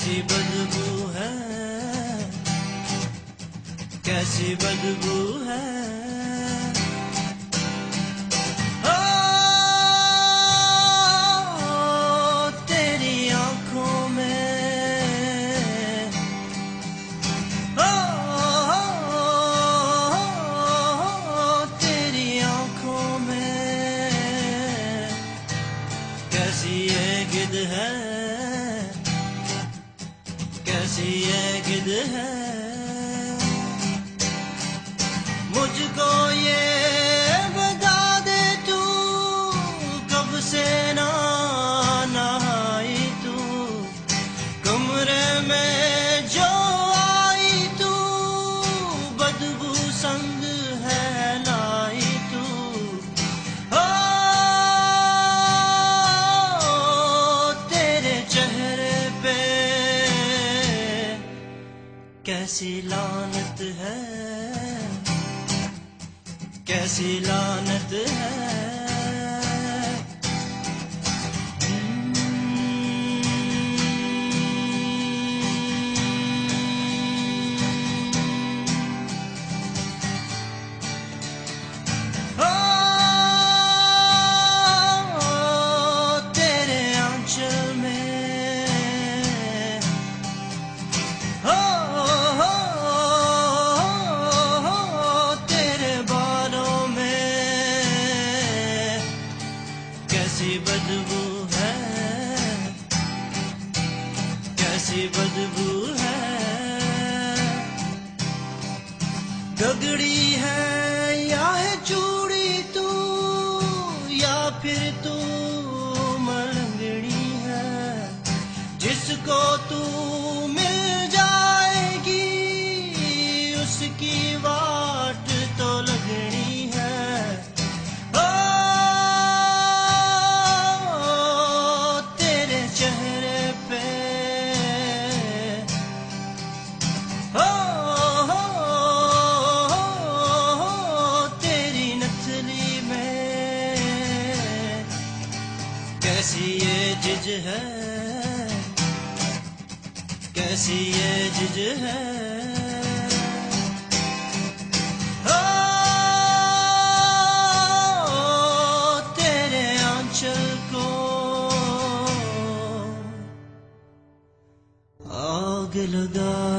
कैसी बदबू है? कैसी बदबू है? तेरी आँखों में। तेरी आँखों में। कैसी ये गिद है? कैसी गिद है। मुझको ये कैसी लानत है? कैसी लानत है? कैसी बदबू है? कैसी बदबू है? गगड़ी है या है चूड़ी तू, या फिर तू मलंगड़ी है? जिसको तू कैसी ये जिज है? कैसी ये जिज है? हो तेरे आंचल को। आग लगा